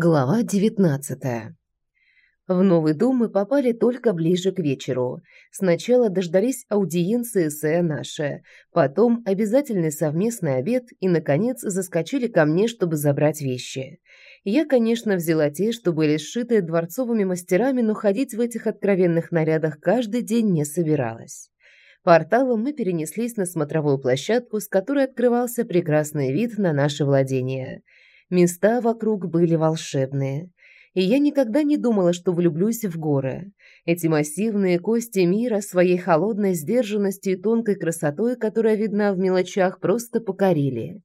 Глава 19. В новый дом мы попали только ближе к вечеру. Сначала дождались аудиенции с Энаше, потом обязательный совместный обед и, наконец, заскочили ко мне, чтобы забрать вещи. Я, конечно, взяла те, что были сшиты дворцовыми мастерами, но ходить в этих откровенных нарядах каждый день не собиралась. Порталом мы перенеслись на смотровую площадку, с которой открывался прекрасный вид на наше владение – Места вокруг были волшебные. И я никогда не думала, что влюблюсь в горы. Эти массивные кости мира своей холодной сдержанностью и тонкой красотой, которая видна в мелочах, просто покорили.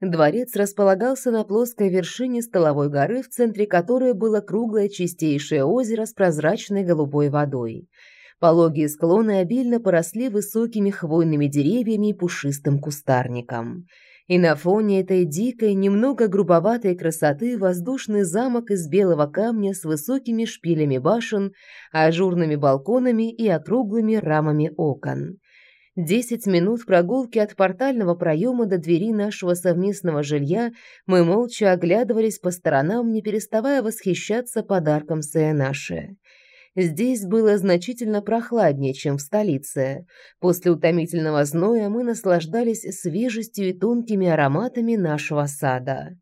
Дворец располагался на плоской вершине столовой горы, в центре которой было круглое чистейшее озеро с прозрачной голубой водой. Пологие склоны обильно поросли высокими хвойными деревьями и пушистым кустарником – и на фоне этой дикой, немного грубоватой красоты воздушный замок из белого камня с высокими шпилями башен, ажурными балконами и округлыми рамами окон. Десять минут прогулки от портального проема до двери нашего совместного жилья мы молча оглядывались по сторонам, не переставая восхищаться подарком Саянаши. Здесь было значительно прохладнее, чем в столице. После утомительного зноя мы наслаждались свежестью и тонкими ароматами нашего сада.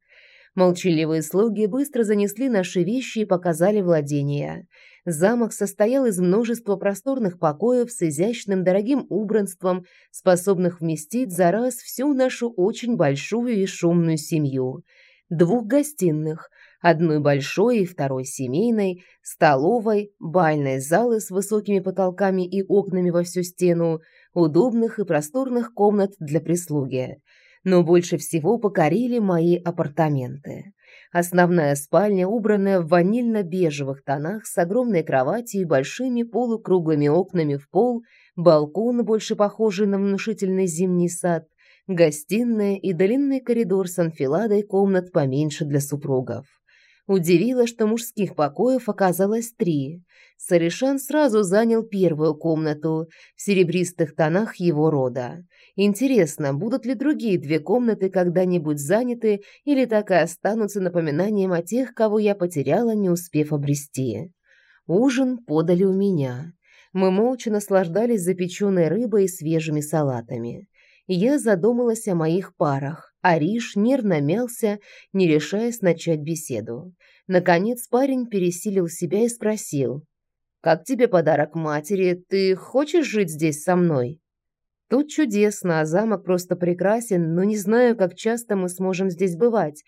Молчаливые слуги быстро занесли наши вещи и показали владения. Замок состоял из множества просторных покоев с изящным дорогим убранством, способных вместить за раз всю нашу очень большую и шумную семью. Двух гостиных, одной большой и второй семейной, столовой, бальной залы с высокими потолками и окнами во всю стену, удобных и просторных комнат для прислуги. Но больше всего покорили мои апартаменты. Основная спальня, убранная в ванильно-бежевых тонах, с огромной кроватью и большими полукруглыми окнами в пол, балкон, больше похожий на внушительный зимний сад, гостиная и длинный коридор с анфиладой комнат поменьше для супругов. Удивило, что мужских покоев оказалось три. Саришан сразу занял первую комнату в серебристых тонах его рода. Интересно, будут ли другие две комнаты когда-нибудь заняты или так и останутся напоминанием о тех, кого я потеряла, не успев обрести. Ужин подали у меня. Мы молча наслаждались запеченной рыбой и свежими салатами. Я задумалась о моих парах. Ариш нервно мялся, не решаясь начать беседу. Наконец парень пересилил себя и спросил. «Как тебе подарок матери? Ты хочешь жить здесь со мной?» «Тут чудесно, а замок просто прекрасен, но не знаю, как часто мы сможем здесь бывать.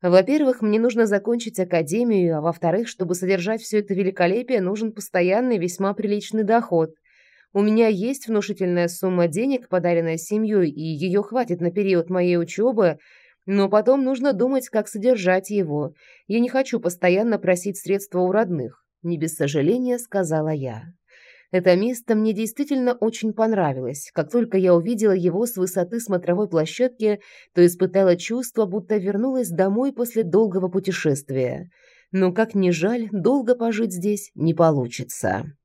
Во-первых, мне нужно закончить академию, а во-вторых, чтобы содержать все это великолепие, нужен постоянный весьма приличный доход». У меня есть внушительная сумма денег, подаренная семьей, и ее хватит на период моей учебы, но потом нужно думать, как содержать его. Я не хочу постоянно просить средства у родных», — не без сожаления сказала я. Это место мне действительно очень понравилось. Как только я увидела его с высоты смотровой площадки, то испытала чувство, будто вернулась домой после долгого путешествия. Но, как ни жаль, долго пожить здесь не получится.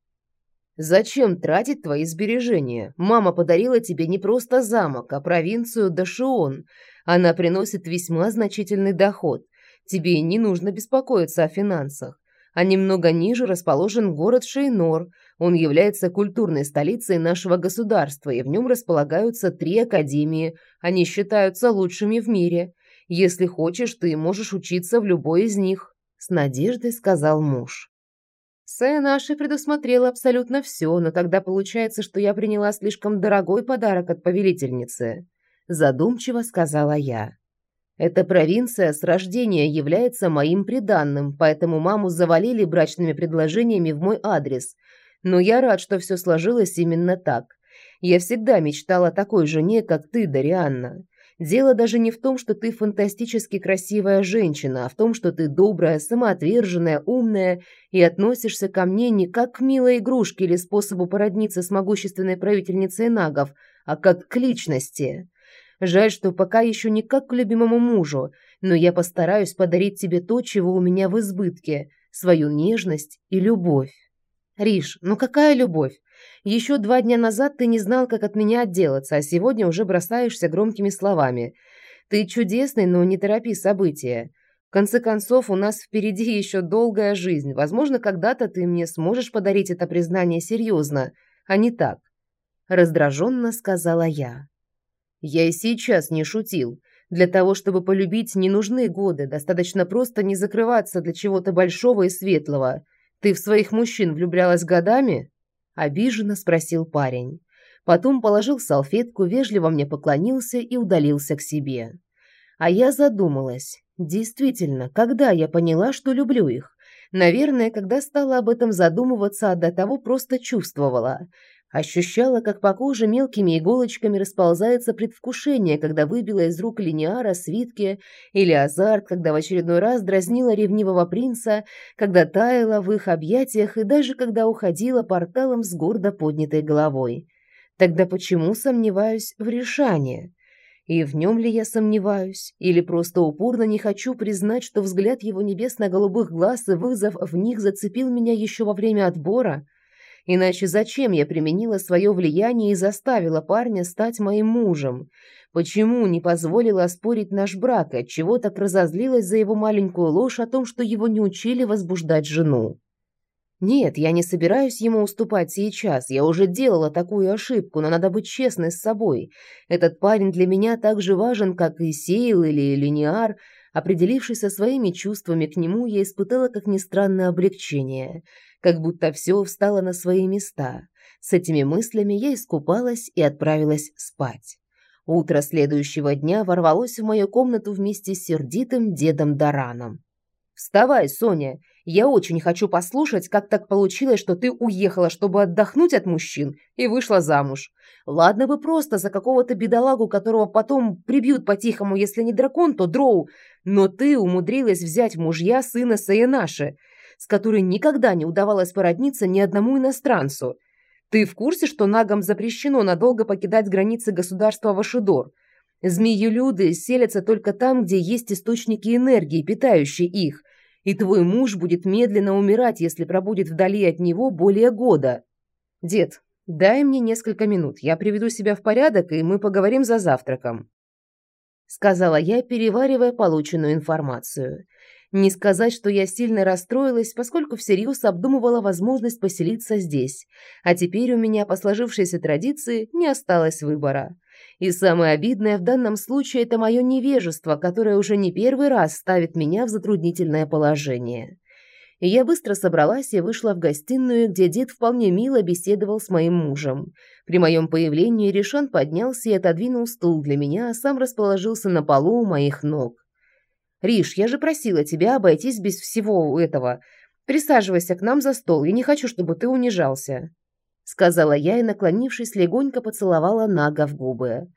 Зачем тратить твои сбережения? Мама подарила тебе не просто замок, а провинцию Дашион. Она приносит весьма значительный доход. Тебе не нужно беспокоиться о финансах. А немного ниже расположен город Шейнор. Он является культурной столицей нашего государства, и в нем располагаются три академии. Они считаются лучшими в мире. Если хочешь, ты можешь учиться в любой из них», — с надеждой сказал муж. Сэ наши предусмотрела абсолютно все, но тогда получается, что я приняла слишком дорогой подарок от повелительницы. Задумчиво сказала я. Эта провинция с рождения является моим приданным, поэтому маму завалили брачными предложениями в мой адрес. Но я рад, что все сложилось именно так. Я всегда мечтала о такой жене, как ты, Дарианна. Дело даже не в том, что ты фантастически красивая женщина, а в том, что ты добрая, самоотверженная, умная и относишься ко мне не как к милой игрушке или способу породниться с могущественной правительницей нагов, а как к личности. Жаль, что пока еще не как к любимому мужу, но я постараюсь подарить тебе то, чего у меня в избытке – свою нежность и любовь. Риш, ну какая любовь? Еще два дня назад ты не знал, как от меня отделаться, а сегодня уже бросаешься громкими словами. Ты чудесный, но не торопи события. конце концов, у нас впереди еще долгая жизнь. Возможно, когда-то ты мне сможешь подарить это признание серьезно, а не так. Раздраженно сказала я. Я и сейчас не шутил. Для того, чтобы полюбить, не нужны годы. Достаточно просто не закрываться для чего-то большого и светлого. Ты в своих мужчин влюблялась годами? Обиженно спросил парень. Потом положил салфетку, вежливо мне поклонился и удалился к себе. А я задумалась. Действительно, когда я поняла, что люблю их? Наверное, когда стала об этом задумываться, а до того просто чувствовала. Ощущала, как по коже мелкими иголочками расползается предвкушение, когда выбила из рук линеара свитки, или азарт, когда в очередной раз дразнила ревнивого принца, когда таяла в их объятиях и даже когда уходила порталом с гордо поднятой головой. Тогда почему сомневаюсь в решании? И в нем ли я сомневаюсь? Или просто упорно не хочу признать, что взгляд его небесно-голубых глаз и вызов в них зацепил меня еще во время отбора? Иначе зачем я применила свое влияние и заставила парня стать моим мужем? Почему не позволила оспорить наш брак, и отчего так разозлилась за его маленькую ложь о том, что его не учили возбуждать жену? Нет, я не собираюсь ему уступать сейчас. Я уже делала такую ошибку, но надо быть честной с собой. Этот парень для меня так же важен, как и Сейл или Линиар. Определившись со своими чувствами к нему, я испытала, как ни странно, облегчение – как будто все встало на свои места. С этими мыслями я искупалась и отправилась спать. Утро следующего дня ворвалось в мою комнату вместе с сердитым дедом Дараном. «Вставай, Соня! Я очень хочу послушать, как так получилось, что ты уехала, чтобы отдохнуть от мужчин, и вышла замуж. Ладно бы просто за какого-то бедолагу, которого потом прибьют по-тихому, если не дракон, то дроу, но ты умудрилась взять мужья сына Саянаши с которой никогда не удавалось породниться ни одному иностранцу. Ты в курсе, что нагам запрещено надолго покидать границы государства Вашидор? Змеи-люды селятся только там, где есть источники энергии, питающие их, и твой муж будет медленно умирать, если пробудет вдали от него более года. Дед, дай мне несколько минут, я приведу себя в порядок, и мы поговорим за завтраком. Сказала я, переваривая полученную информацию. Не сказать, что я сильно расстроилась, поскольку всерьез обдумывала возможность поселиться здесь, а теперь у меня по сложившейся традиции не осталось выбора. И самое обидное в данном случае – это мое невежество, которое уже не первый раз ставит меня в затруднительное положение. Я быстро собралась и вышла в гостиную, где дед вполне мило беседовал с моим мужем. При моем появлении Решан поднялся и отодвинул стул для меня, а сам расположился на полу у моих ног. Риш, я же просила тебя обойтись без всего этого. Присаживайся к нам за стол, я не хочу, чтобы ты унижался», — сказала я и, наклонившись, легонько поцеловала Нага в губы.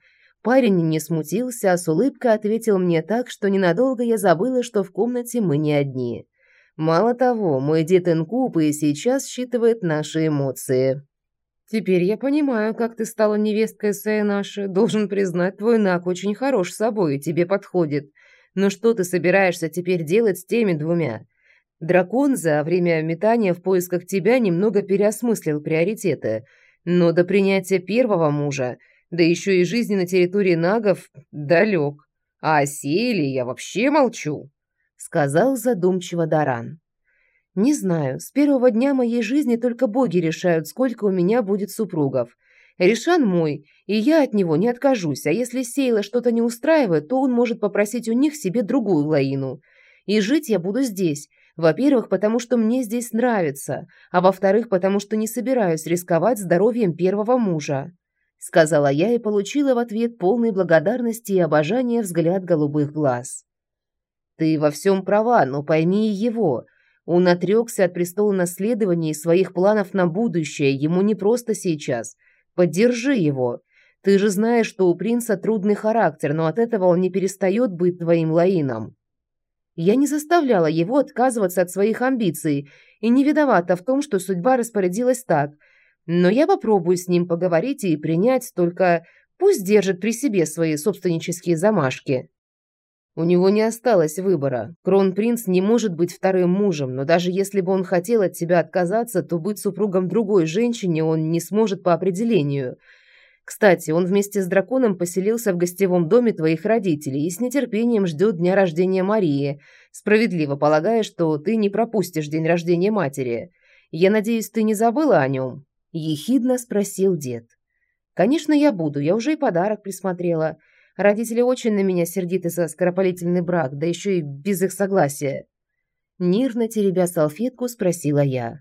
Парень не смутился, а с улыбкой ответил мне так, что ненадолго я забыла, что в комнате мы не одни. Мало того, мой дед Инкуб и сейчас считывает наши эмоции. «Теперь я понимаю, как ты стала невесткой Сайнаши. Должен признать, твой Наг очень хорош собой и тебе подходит. Но что ты собираешься теперь делать с теми двумя? Дракон за время метания в поисках тебя немного переосмыслил приоритеты, но до принятия первого мужа, да еще и жизни на территории нагов, далек. А о Сейле я вообще молчу», — сказал задумчиво Даран. «Не знаю, с первого дня моей жизни только боги решают, сколько у меня будет супругов. Решан мой, и я от него не откажусь, а если Сейла что-то не устраивает, то он может попросить у них себе другую Лаину. И жить я буду здесь, во-первых, потому что мне здесь нравится, а во-вторых, потому что не собираюсь рисковать здоровьем первого мужа», сказала я и получила в ответ полной благодарности и обожания взгляд голубых глаз. «Ты во всем права, но пойми его. Он отрекся от престола наследования и своих планов на будущее, ему не просто сейчас». Поддержи его. Ты же знаешь, что у принца трудный характер, но от этого он не перестает быть твоим Лаином. Я не заставляла его отказываться от своих амбиций и не виновата в том, что судьба распорядилась так. Но я попробую с ним поговорить и принять, только пусть держит при себе свои собственнические замашки. У него не осталось выбора. Кронпринц не может быть вторым мужем, но даже если бы он хотел от тебя отказаться, то быть супругом другой женщине он не сможет по определению. Кстати, он вместе с драконом поселился в гостевом доме твоих родителей и с нетерпением ждет дня рождения Марии, справедливо полагая, что ты не пропустишь день рождения матери. Я надеюсь, ты не забыла о нем?» – ехидно спросил дед. «Конечно, я буду. Я уже и подарок присмотрела. Родители очень на меня сердиты за скоропалительный брак, да еще и без их согласия». Нервно теребя салфетку, спросила я.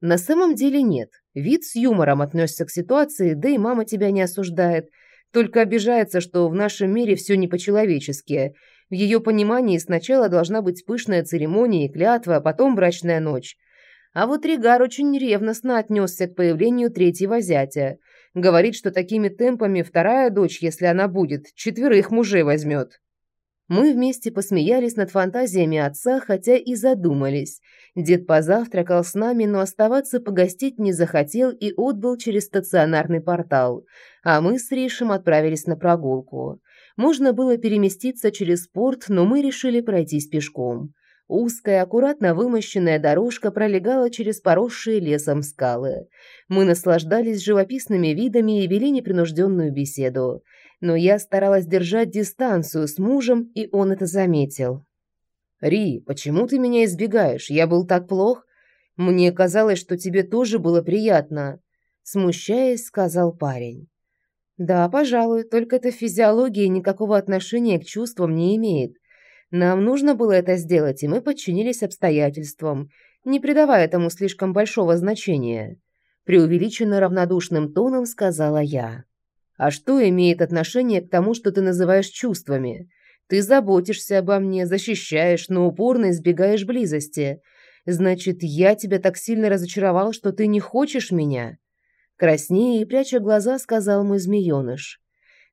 «На самом деле нет. Вид с юмором отнесся к ситуации, да и мама тебя не осуждает. Только обижается, что в нашем мире все не по-человечески. В ее понимании сначала должна быть пышная церемония и клятва, а потом брачная ночь. А вот Ригар очень ревностно отнесся к появлению третьего зятя. Говорит, что такими темпами вторая дочь, если она будет, четверых мужей возьмет. Мы вместе посмеялись над фантазиями отца, хотя и задумались. Дед позавтракал с нами, но оставаться погостить не захотел и отбыл через стационарный портал. А мы с Ришем отправились на прогулку. Можно было переместиться через порт, но мы решили пройтись пешком. Узкая, аккуратно вымощенная дорожка пролегала через поросшие лесом скалы. Мы наслаждались живописными видами и вели непринужденную беседу. Но я старалась держать дистанцию с мужем, и он это заметил. «Ри, почему ты меня избегаешь? Я был так плох. Мне казалось, что тебе тоже было приятно», – смущаясь, сказал парень. «Да, пожалуй, только эта физиология никакого отношения к чувствам не имеет. Нам нужно было это сделать, и мы подчинились обстоятельствам, не придавая этому слишком большого значения. Преувеличенно равнодушным тоном сказала я. «А что имеет отношение к тому, что ты называешь чувствами? Ты заботишься обо мне, защищаешь, но упорно избегаешь близости. Значит, я тебя так сильно разочаровал, что ты не хочешь меня?» Краснее и пряча глаза, сказал мой змееныш.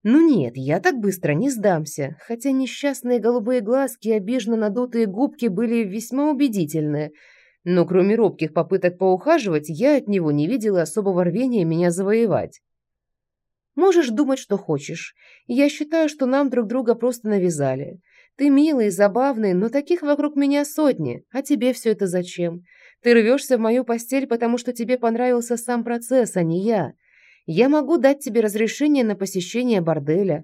Ну нет, я так быстро не сдамся, хотя несчастные голубые глазки и обиженно надутые губки были весьма убедительны. Но кроме робких попыток поухаживать, я от него не видела особого рвения меня завоевать. Можешь думать, что хочешь. Я считаю, что нам друг друга просто навязали. Ты милый, забавный, но таких вокруг меня сотни. А тебе все это зачем? Ты рвешься в мою постель, потому что тебе понравился сам процесс, а не я. «Я могу дать тебе разрешение на посещение борделя»,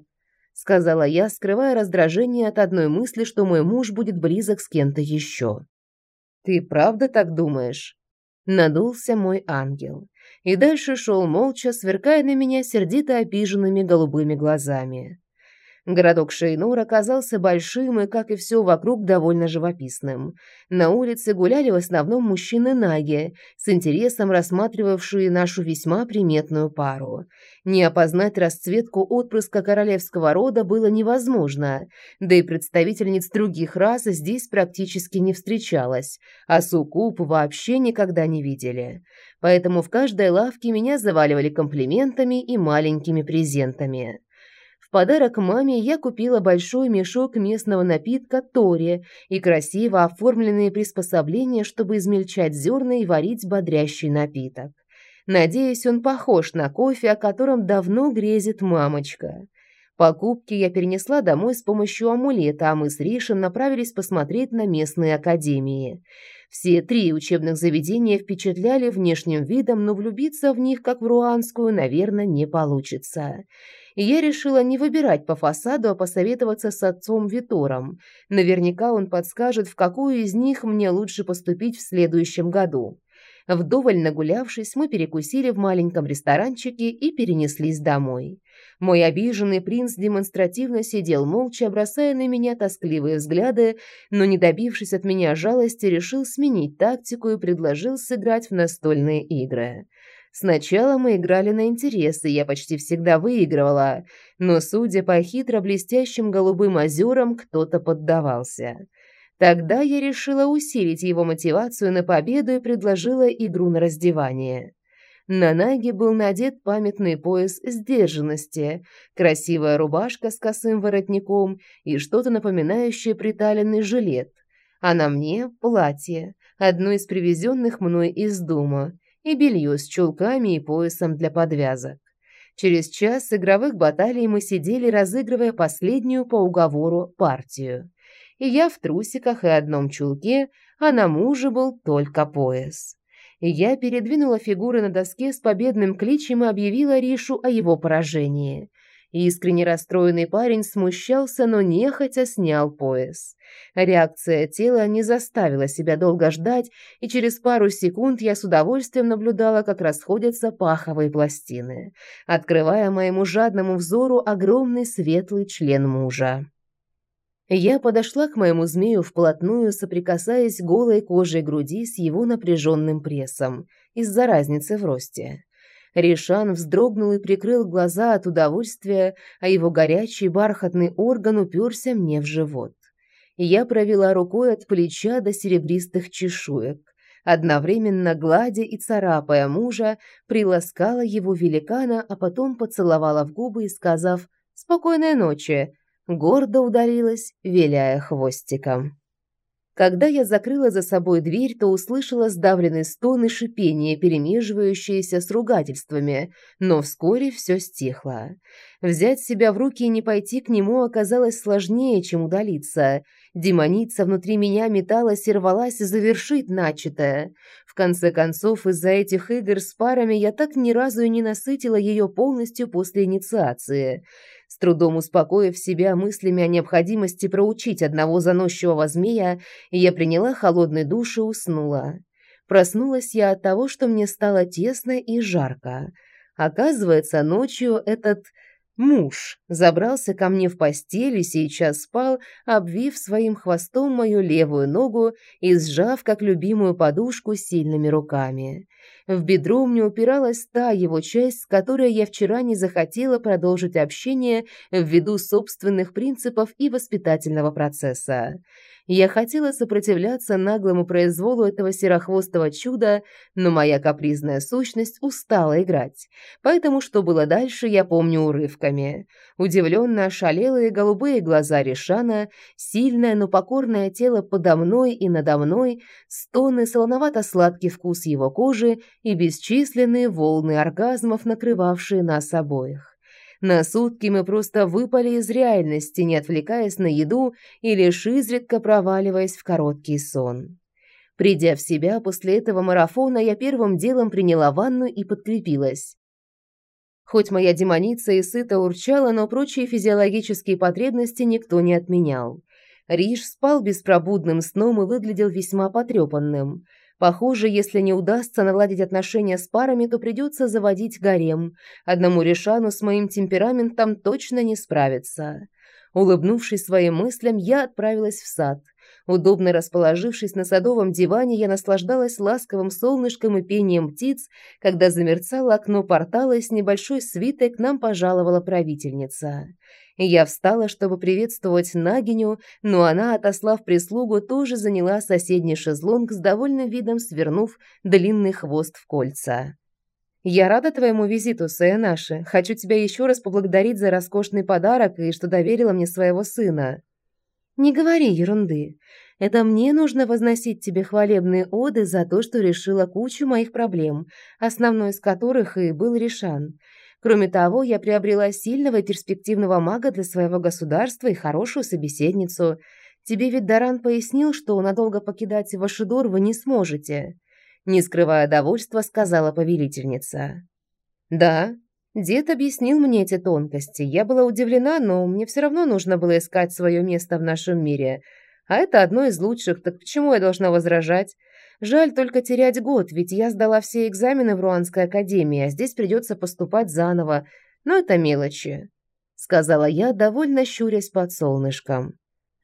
сказала я, скрывая раздражение от одной мысли, что мой муж будет близок с кем-то еще. «Ты правда так думаешь?» Надулся мой ангел. И дальше шел молча, сверкая на меня сердито обиженными голубыми глазами. Городок Шейнур оказался большим и, как и все вокруг, довольно живописным. На улице гуляли в основном мужчины-наги, с интересом рассматривавшие нашу весьма приметную пару. Не опознать расцветку отпрыска королевского рода было невозможно, да и представительниц других рас здесь практически не встречалось, а суккуб вообще никогда не видели. Поэтому в каждой лавке меня заваливали комплиментами и маленькими презентами подарок маме я купила большой мешок местного напитка Тори и красиво оформленные приспособления, чтобы измельчать зерна и варить бодрящий напиток. Надеюсь, он похож на кофе, о котором давно грезит мамочка. Покупки я перенесла домой с помощью амулета, а мы с Ришем направились посмотреть на местные академии. Все три учебных заведения впечатляли внешним видом, но влюбиться в них, как в руанскую, наверное, не получится и я решила не выбирать по фасаду, а посоветоваться с отцом Витором. Наверняка он подскажет, в какую из них мне лучше поступить в следующем году. Вдоволь нагулявшись, мы перекусили в маленьком ресторанчике и перенеслись домой. Мой обиженный принц демонстративно сидел молча, бросая на меня тоскливые взгляды, но, не добившись от меня жалости, решил сменить тактику и предложил сыграть в настольные игры. Сначала мы играли на интересы, я почти всегда выигрывала, но, судя по хитро-блестящим голубым озерам, кто-то поддавался. Тогда я решила усилить его мотивацию на победу и предложила игру на раздевание. На Наге был надет памятный пояс сдержанности, красивая рубашка с косым воротником и что-то напоминающее приталенный жилет. А на мне платье, одно из привезенных мной из дома, и белье с чулками и поясом для подвязок. Через час игровых баталий мы сидели, разыгрывая последнюю по уговору партию. И я в трусиках и одном чулке, а на муже был только пояс. Я передвинула фигуры на доске с победным кличем и объявила Ришу о его поражении. Искренне расстроенный парень смущался, но нехотя снял пояс. Реакция тела не заставила себя долго ждать, и через пару секунд я с удовольствием наблюдала, как расходятся паховые пластины, открывая моему жадному взору огромный светлый член мужа. Я подошла к моему змею вплотную, соприкасаясь голой кожей груди с его напряженным прессом из-за разницы в росте. Ришан вздрогнул и прикрыл глаза от удовольствия, а его горячий бархатный орган уперся мне в живот. Я провела рукой от плеча до серебристых чешуек, одновременно гладя и царапая мужа, приласкала его великана, а потом поцеловала в губы и, сказав «Спокойной ночи», гордо удалилась, виляя хвостиком. Когда я закрыла за собой дверь, то услышала сдавленный стон и шипение, перемеживающиеся с ругательствами, но вскоре все стихло. Взять себя в руки и не пойти к нему оказалось сложнее, чем удалиться. Демоница внутри меня металась и рвалась завершить начатое. В конце концов, из-за этих игр с парами я так ни разу и не насытила ее полностью после инициации. С трудом успокоив себя мыслями о необходимости проучить одного заносчивого змея, я приняла холодный душ и уснула. Проснулась я от того, что мне стало тесно и жарко. Оказывается, ночью этот Муж забрался ко мне в постель и сейчас спал, обвив своим хвостом мою левую ногу и сжав как любимую подушку сильными руками. В бедро мне упиралась та его часть, с которой я вчера не захотела продолжить общение ввиду собственных принципов и воспитательного процесса. Я хотела сопротивляться наглому произволу этого серохвостого чуда, но моя капризная сущность устала играть. Поэтому что было дальше, я помню урывками. Удивленно ошалелые голубые глаза Ришана, сильное, но покорное тело подо мной и надо мной, стоны, солоновато-сладкий вкус его кожи и бесчисленные волны оргазмов, накрывавшие нас обоих. На сутки мы просто выпали из реальности, не отвлекаясь на еду и лишь изредка проваливаясь в короткий сон. Придя в себя после этого марафона, я первым делом приняла ванну и подкрепилась. Хоть моя демоница и сыто урчала, но прочие физиологические потребности никто не отменял. Риш спал беспробудным сном и выглядел весьма потрепанным – Похоже, если не удастся наладить отношения с парами, то придется заводить гарем. Одному Решану с моим темпераментом точно не справиться. Улыбнувшись своим мыслям, я отправилась в сад. Удобно расположившись на садовом диване, я наслаждалась ласковым солнышком и пением птиц, когда замерцало окно портала и с небольшой свитой к нам пожаловала правительница. Я встала, чтобы приветствовать Нагиню, но она, отослав прислугу, тоже заняла соседний шезлонг с довольным видом, свернув длинный хвост в кольца. «Я рада твоему визиту, Саянаши. Хочу тебя еще раз поблагодарить за роскошный подарок и что доверила мне своего сына». «Не говори ерунды. Это мне нужно возносить тебе хвалебные оды за то, что решила кучу моих проблем, основной из которых и был решан. Кроме того, я приобрела сильного и перспективного мага для своего государства и хорошую собеседницу. Тебе ведь Даран пояснил, что надолго покидать Вашидор вы не сможете. Не скрывая довольства, сказала повелительница. Да, дед объяснил мне эти тонкости. Я была удивлена, но мне все равно нужно было искать свое место в нашем мире. А это одно из лучших, так почему я должна возражать? Жаль только терять год, ведь я сдала все экзамены в Руанской академии, а здесь придется поступать заново. Но это мелочи», — сказала я, довольно щурясь под солнышком.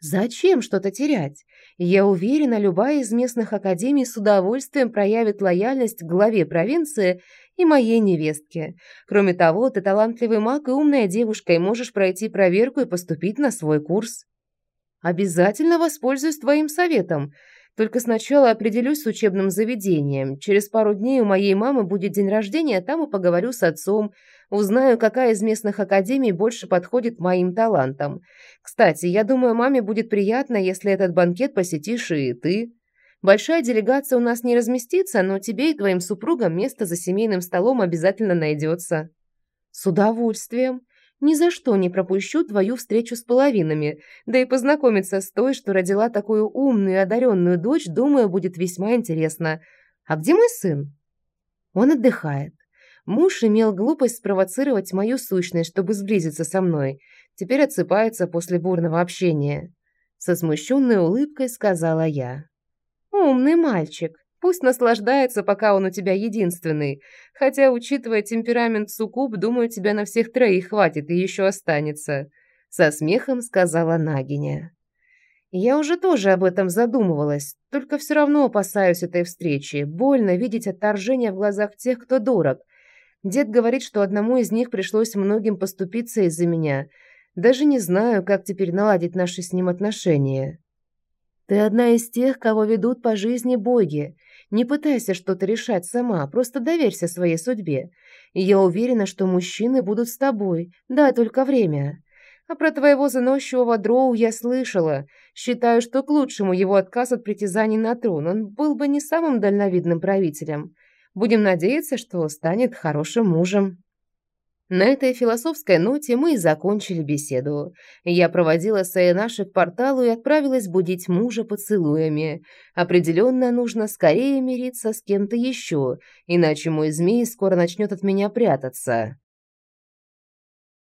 «Зачем что-то терять? Я уверена, любая из местных академий с удовольствием проявит лояльность к главе провинции и моей невестке. Кроме того, ты талантливый маг и умная девушка, и можешь пройти проверку и поступить на свой курс». «Обязательно воспользуюсь твоим советом», только сначала определюсь с учебным заведением. Через пару дней у моей мамы будет день рождения, там и поговорю с отцом. Узнаю, какая из местных академий больше подходит моим талантам. Кстати, я думаю, маме будет приятно, если этот банкет посетишь и ты. Большая делегация у нас не разместится, но тебе и твоим супругам место за семейным столом обязательно найдется. С удовольствием. Ни за что не пропущу твою встречу с половинами, да и познакомиться с той, что родила такую умную и одаренную дочь, думаю, будет весьма интересно. А где мой сын?» Он отдыхает. Муж имел глупость спровоцировать мою сущность, чтобы сблизиться со мной. Теперь отсыпается после бурного общения. Со смущенной улыбкой сказала я. «Умный мальчик. Пусть наслаждается, пока он у тебя единственный. Хотя, учитывая темперамент Сукуб, думаю, тебя на всех троих хватит и еще останется», — со смехом сказала Нагиня. Я уже тоже об этом задумывалась, только все равно опасаюсь этой встречи. Больно видеть отторжение в глазах тех, кто дорог. Дед говорит, что одному из них пришлось многим поступиться из-за меня. Даже не знаю, как теперь наладить наши с ним отношения. Ты одна из тех, кого ведут по жизни боги. Не пытайся что-то решать сама, просто доверься своей судьбе. Я уверена, что мужчины будут с тобой. Да, только время. А про твоего заносчивого дроу я слышала. Считаю, что к лучшему его отказ от притязаний на трон. Он был бы не самым дальновидным правителем. Будем надеяться, что станет хорошим мужем. На этой философской ноте мы и закончили беседу. Я проводила Саянаши к порталу и отправилась будить мужа поцелуями. Определенно нужно скорее мириться с кем-то еще, иначе мой змей скоро начнет от меня прятаться.